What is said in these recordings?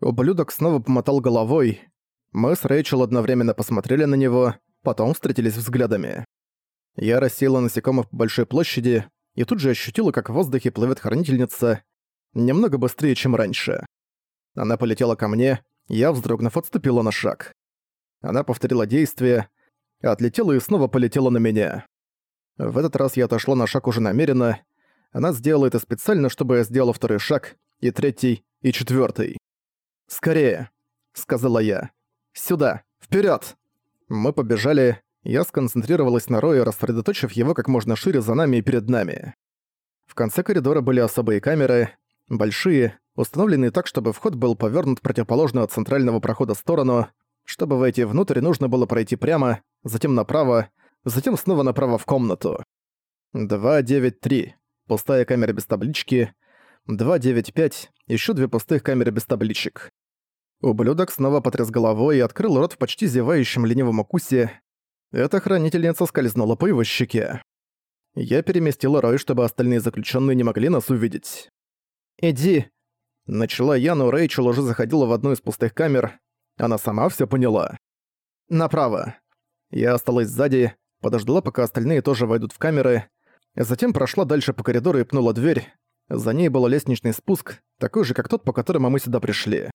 Ублюдок снова помотал головой. Мы с Рэйчел одновременно посмотрели на него, потом встретились взглядами. Я рассеяла насекомых по большой площади и тут же ощутила, как в воздухе плывет хранительница, немного быстрее, чем раньше. Она полетела ко мне, я, вздрогнув, отступила на шаг. Она повторила действие, отлетела и снова полетела на меня. В этот раз я отошла на шаг уже намеренно. Она сделала это специально, чтобы я сделала второй шаг, и третий, и четвертый. «Скорее», — сказала я. «Сюда! вперед! Мы побежали, я сконцентрировалась на Рое, рассредоточив его как можно шире за нами и перед нами. В конце коридора были особые камеры, большие, установленные так, чтобы вход был повернут противоположно от центрального прохода сторону. Чтобы войти внутрь, нужно было пройти прямо, затем направо, затем снова направо в комнату. 293. Пустая камера без таблички. 295. Еще две пустых камеры без табличек. Ублюдок снова потряс головой и открыл рот в почти зевающем ленивом укусе. Эта хранительница скользнула по его щеке. Я переместила Рой, чтобы остальные заключенные не могли нас увидеть. «Иди!» Начала я, но Рэйчел уже заходила в одну из пустых камер. Она сама все поняла. «Направо». Я осталась сзади, подождала, пока остальные тоже войдут в камеры, затем прошла дальше по коридору и пнула дверь. За ней был лестничный спуск, такой же, как тот, по которому мы сюда пришли.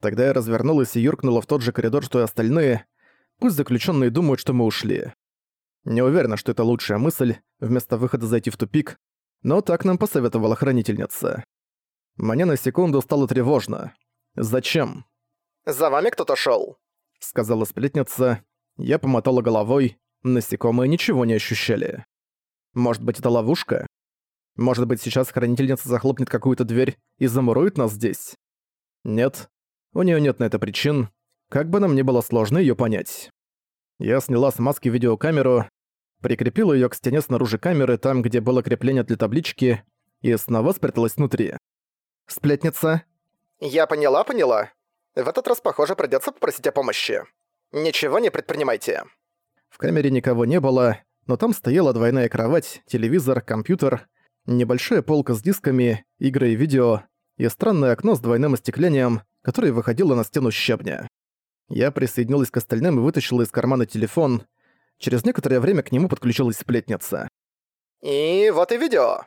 Тогда я развернулась и юркнула в тот же коридор, что и остальные. Пусть заключенные думают, что мы ушли. Не уверена, что это лучшая мысль, вместо выхода зайти в тупик, но так нам посоветовала хранительница. Мне на секунду стало тревожно. «Зачем?» «За вами кто-то шёл», — сказала сплетница. Я помотала головой, насекомые ничего не ощущали. Может быть, это ловушка? Может быть, сейчас хранительница захлопнет какую-то дверь и замурует нас здесь? Нет, у неё нет на это причин, как бы нам ни было сложно её понять. Я сняла с маски видеокамеру, прикрепила её к стене снаружи камеры, там, где было крепление для таблички, и снова спряталась внутри. «Сплетница?» «Я поняла, поняла. В этот раз, похоже, придётся попросить о помощи. Ничего не предпринимайте». В камере никого не было, но там стояла двойная кровать, телевизор, компьютер, небольшая полка с дисками, игры и видео и странное окно с двойным остеклением, которое выходило на стену щебня. Я присоединилась к остальным и вытащила из кармана телефон. Через некоторое время к нему подключилась сплетница. «И вот и видео.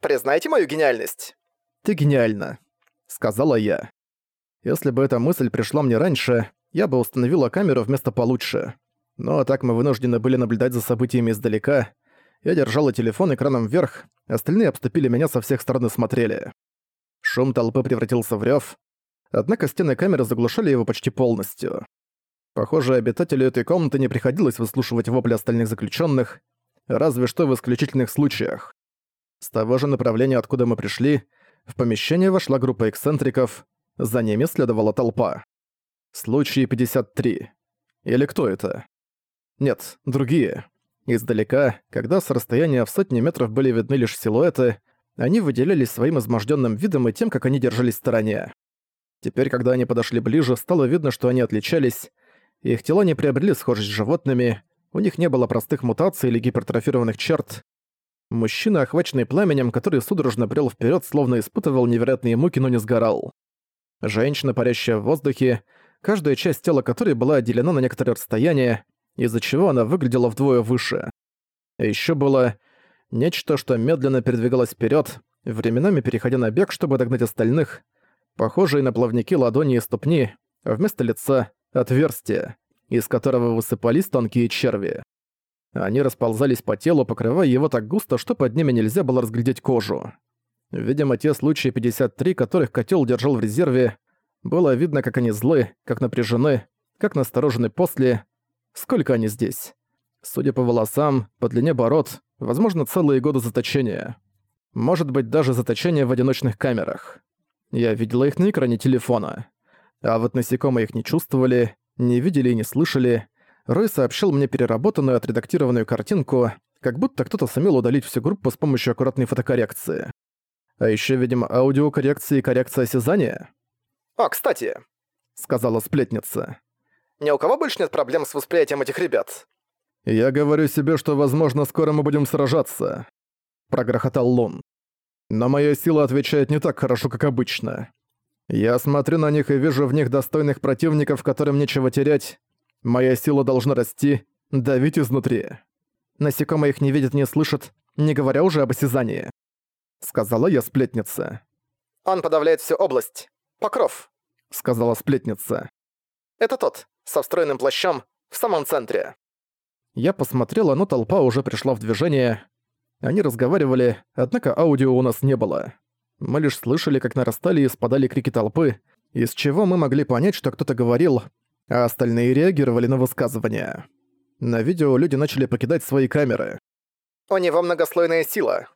Признайте мою гениальность». «Ты гениальна», — сказала я. Если бы эта мысль пришла мне раньше, я бы установила камеру вместо получше. Но так мы вынуждены были наблюдать за событиями издалека. Я держала телефон экраном вверх, остальные обступили меня со всех сторон и смотрели. Шум толпы превратился в рёв, однако стены камеры заглушали его почти полностью. Похоже, обитателю этой комнаты не приходилось выслушивать вопли остальных заключенных, разве что в исключительных случаях. С того же направления, откуда мы пришли, в помещение вошла группа эксцентриков, за ними следовала толпа. Случай 53. Или кто это? Нет, другие. Издалека, когда с расстояния в сотни метров были видны лишь силуэты, они выделялись своим изможденным видом и тем, как они держались в стороне. Теперь, когда они подошли ближе, стало видно, что они отличались. Их тела не приобрели схожесть с животными, у них не было простых мутаций или гипертрофированных черт. Мужчина, охваченный пламенем, который судорожно брел вперед, словно испытывал невероятные муки, но не сгорал. Женщина, парящая в воздухе, каждая часть тела которой была отделена на некоторое расстояние, из-за чего она выглядела вдвое выше. Ещё было нечто, что медленно передвигалось вперед, временами переходя на бег, чтобы догнать остальных, похожие на плавники ладони и ступни, вместо лица — отверстие, из которого высыпались тонкие черви. Они расползались по телу, покрывая его так густо, что под ними нельзя было разглядеть кожу. Видимо, те случаи 53, которых котел держал в резерве, было видно, как они злы, как напряжены, как насторожены после. Сколько они здесь? Судя по волосам, по длине бород, возможно, целые годы заточения. Может быть, даже заточение в одиночных камерах. Я видела их на экране телефона. А вот насекомые их не чувствовали, не видели и не слышали. Рой сообщил мне переработанную, отредактированную картинку, как будто кто-то сумел удалить всю группу с помощью аккуратной фотокоррекции. А еще, видимо, аудиокоррекция и коррекция осязания. «О, кстати», — сказала сплетница. «Ни у кого больше нет проблем с восприятием этих ребят?» «Я говорю себе, что, возможно, скоро мы будем сражаться», — прогрохотал Лун. Но моя сила отвечает не так хорошо, как обычно. Я смотрю на них и вижу в них достойных противников, которым нечего терять. Моя сила должна расти, давить изнутри. Насекомые их не видят, не слышат, не говоря уже об осязании. Сказала я сплетнице. Он подавляет всю область. Покров, Сказала сплетница. это тот, со встроенным плащом, в самом центре. Я посмотрела, но толпа уже пришла в движение. Они разговаривали, однако аудио у нас не было. Мы лишь слышали, как нарастали и спадали крики толпы, из чего мы могли понять, что кто-то говорил, а остальные реагировали на высказывания. На видео люди начали покидать свои камеры, У него многослойная сила.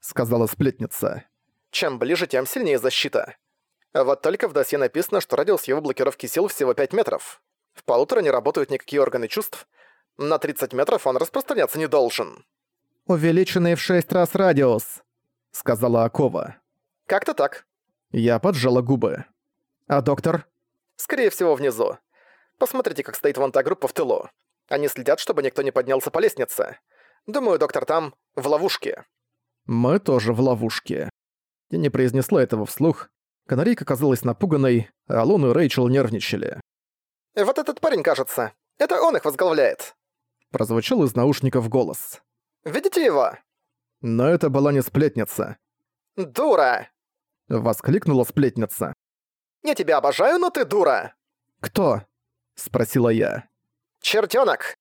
сказала сплетница. Чем ближе, тем сильнее защита. Вот только в досье написано, что радиус его блокировки сил всего 5 метров. В полутора не работают никакие органы чувств. На 30 метров он распространяться не должен. «Увеличенный в шесть раз радиус», — сказала Акова. Как-то так. Я поджала губы. «А доктор?» Скорее всего, внизу. Посмотрите, как стоит вон та группа в тылу. Они следят, чтобы никто не поднялся по лестнице. Думаю, доктор там, в ловушке. «Мы тоже в ловушке». Я не произнесла этого вслух. Канарейка казалась напуганной, а Лун и Рэйчел нервничали. Вот этот парень, кажется. Это он их возглавляет. Прозвучал из наушников голос. Видите его? Но это была не сплетница. Дура! Воскликнула сплетница. Я тебя обожаю, но ты дура! «Кто?» — спросила я. Чертёнок!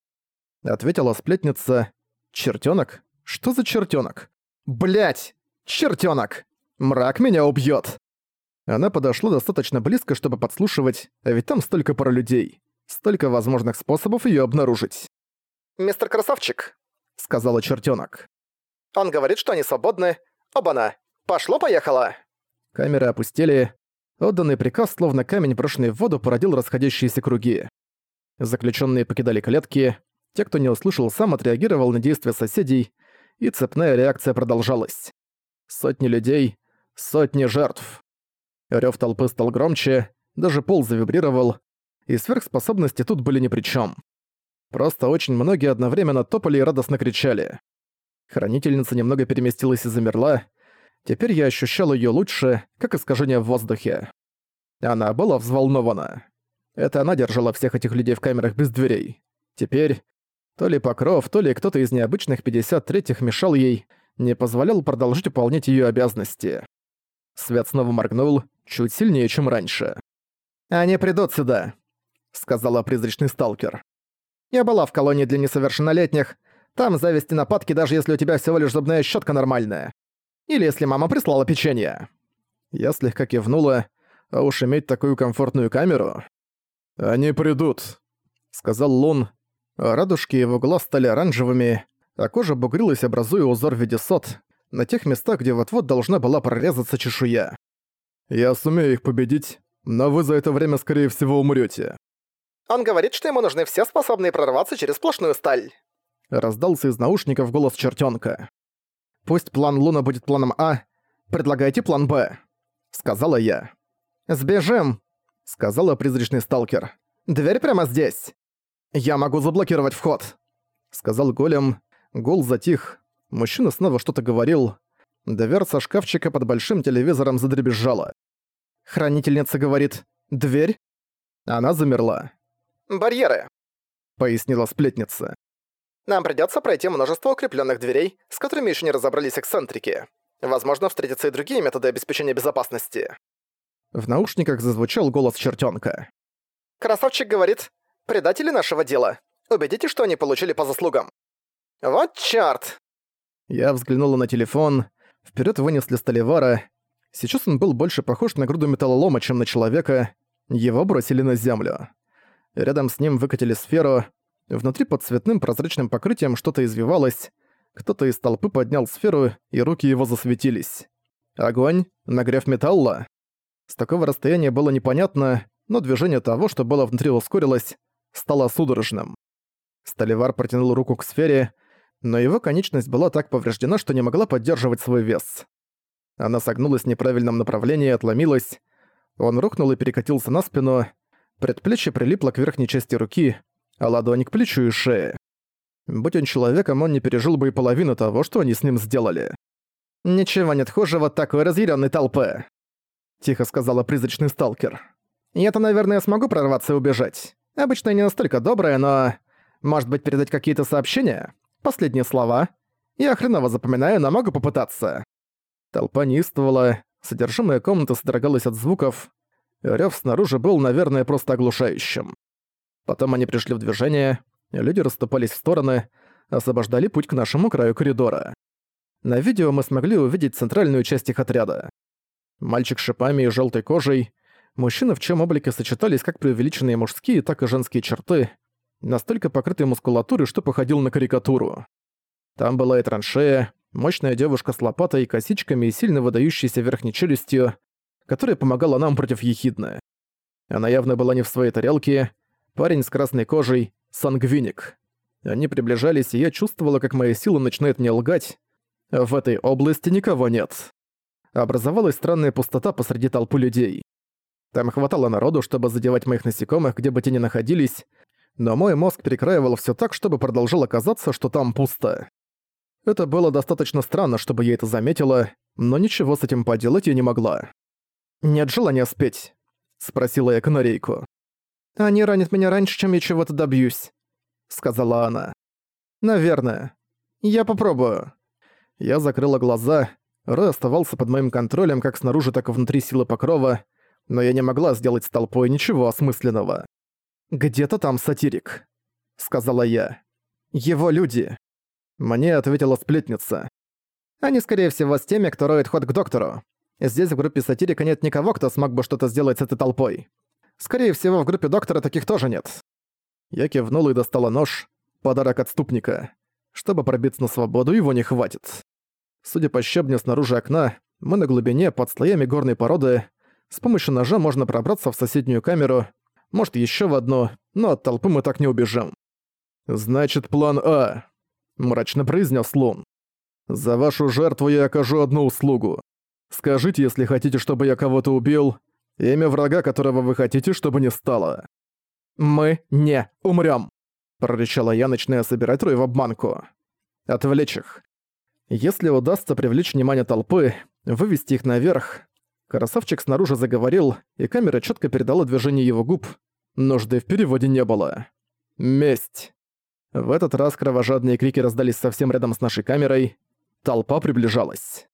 Ответила сплетница. «Чертёнок? Что за чертёнок?» Блять! Чертёнок! Мрак меня убьёт!» Она подошла достаточно близко, чтобы подслушивать, а ведь там столько пара людей. Столько возможных способов её обнаружить. Мистер Красавчик. Сказала чертёнок. Он говорит, что они свободны. Оба-на! Пошло-поехало! Камеры опустили. Отданный приказ, словно камень, брошенный в воду, породил расходящиеся круги. Заключенные покидали клетки. Те, кто не услышал, сам отреагировал на действия соседей, и цепная реакция продолжалась. Сотни людей, сотни жертв. Рёв толпы стал громче, даже пол завибрировал, и сверхспособности тут были ни при чем. Просто очень многие одновременно топали и радостно кричали. Хранительница немного переместилась и замерла. Теперь я ощущал ее лучше, как искажение в воздухе. Она была взволнована. Это она держала всех этих людей в камерах без дверей. Теперь то ли Покров, то ли кто-то из необычных 53-х мешал ей, не позволял продолжить выполнять ее обязанности. Свет снова моргнул, чуть сильнее, чем раньше. «Они придут сюда», — сказала призрачный сталкер. «Я была в колонии для несовершеннолетних. Там зависти нападки, даже если у тебя всего лишь зубная щетка нормальная. Или если мама прислала печенье». Я слегка кивнула, а уж иметь такую комфортную камеру... «Они придут», — сказал Лун. А радужки его глаз стали оранжевыми, а кожа бугрилась, образуя узор в виде сот, на тех местах, где вот-вот должна была прорезаться чешуя. «Я сумею их победить, но вы за это время, скорее всего, умрете. Он говорит, что ему нужны все способные прорваться через сплошную сталь. Раздался из наушников голос чертенка. «Пусть план Луна будет планом А, предлагайте план Б», — сказала я. «Сбежим», — сказала призрачный сталкер. «Дверь прямо здесь». «Я могу заблокировать вход», — сказал голем. Гул затих. Мужчина снова что-то говорил. Дверца шкафчика под большим телевизором задребезжала. Хранительница говорит «Дверь?» Она замерла. Барьеры. Пояснила сплетница. Нам придётся пройти множество укреплённых дверей, с которыми ещё не разобрались эксцентрики. Возможно, встретятся и другие методы обеспечения безопасности. В наушниках зазвучал голос чертёнка. Красавчик говорит, предатели нашего дела. Убедите, что они получили по заслугам. Вот чёрт! Я взглянула на телефон. Вперед вынесли Столивара. Сейчас он был больше похож на груду металлолома, чем на человека. Его бросили на землю. Рядом с ним выкатили сферу. Внутри под цветным прозрачным покрытием что-то извивалось. Кто-то из толпы поднял сферу, и руки его засветились. Огонь? Нагрев металла? С такого расстояния было непонятно, но движение того, что было внутри ускорилось, стало судорожным. Столивар протянул руку к сфере, но его конечность была так повреждена, что не могла поддерживать свой вес. Она согнулась в неправильном направлении и отломилась. Он рухнул и перекатился на спину. Предплечье прилипло к верхней части руки, а ладонь к плечу и шее. Будь он человеком, он не пережил бы и половину того, что они с ним сделали. Ничего нет хуже вот такой разъяренной толпы. тихо сказала призрачный сталкер. «Я-то, наверное, смогу прорваться и убежать. Обычно я не настолько добрая, но... Может быть, передать какие-то сообщения? Последние слова? Я хреново запоминаю, но могу попытаться». Толпа неистовала, содержимое комнаты содрогалось от звуков. Рёв снаружи был, наверное, просто оглушающим. Потом они пришли в движение, люди расступались в стороны, освобождали путь к нашему краю коридора. На видео мы смогли увидеть центральную часть их отряда. Мальчик с шипами и желтой кожей, мужчины в чем облике сочетались как преувеличенные мужские, так и женские черты, настолько покрытые мускулатурой, что походил на карикатуру. Там была и траншея, мощная девушка с лопатой, косичками и сильно выдающейся верхней челюстью, которая помогала нам против ехидны. Она явно была не в своей тарелке, парень с красной кожей — сангвиник. Они приближались, и я чувствовала, как моя сила начинает мне лгать. В этой области никого нет образовалась странная пустота посреди толпы людей. Там хватало народу, чтобы задевать моих насекомых, где бы те ни находились, но мой мозг перекраивал все так, чтобы продолжало казаться, что там пусто. Это было достаточно странно, чтобы я это заметила, но ничего с этим поделать я не могла. «Нет желания спеть?» — спросила я канарейку. «Они ранят меня раньше, чем я чего-то добьюсь», — сказала она. «Наверное. Я попробую». Я закрыла глаза, Рэ оставался под моим контролем как снаружи, так и внутри силы покрова, но я не могла сделать с толпой ничего осмысленного. «Где-то там сатирик», — сказала я. «Его люди». Мне ответила сплетница. «Они, скорее всего, с теми, кто роет ход к доктору. Здесь в группе сатирика нет никого, кто смог бы что-то сделать с этой толпой. Скорее всего, в группе доктора таких тоже нет». Я кивнула и достала нож, подарок отступника. Чтобы пробиться на свободу, его не хватит. Судя по щебню снаружи окна, мы на глубине под слоями горной породы. С помощью ножа можно пробраться в соседнюю камеру, может еще в одну, но от толпы мы так не убежим. «Значит, план А», — мрачно произнес Лун. «За вашу жертву я окажу одну услугу. Скажите, если хотите, чтобы я кого-то убил, имя врага, которого вы хотите, чтобы не стало». «Мы не умрём», — прорычала я, начиная собирать Рой в обманку. «Отвлечь их. Если удастся привлечь внимание толпы, вывести их наверх... Красавчик снаружи заговорил, и камера четко передала движение его губ. Нужды в переводе не было. Месть. В этот раз кровожадные крики раздались совсем рядом с нашей камерой. Толпа приближалась.